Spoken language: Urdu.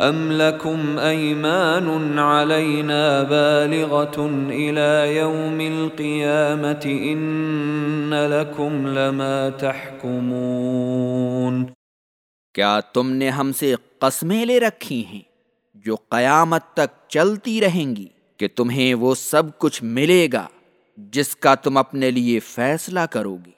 ام لکم ایمان علینا بالغة الى یوم القیامت ان لکم لما تحکمون کیا تم نے ہم سے قسمیں لے رکھی ہیں جو قیامت تک چلتی رہیں گی کہ تمہیں وہ سب کچھ ملے گا جس کا تم اپنے لیے فیصلہ کرو گے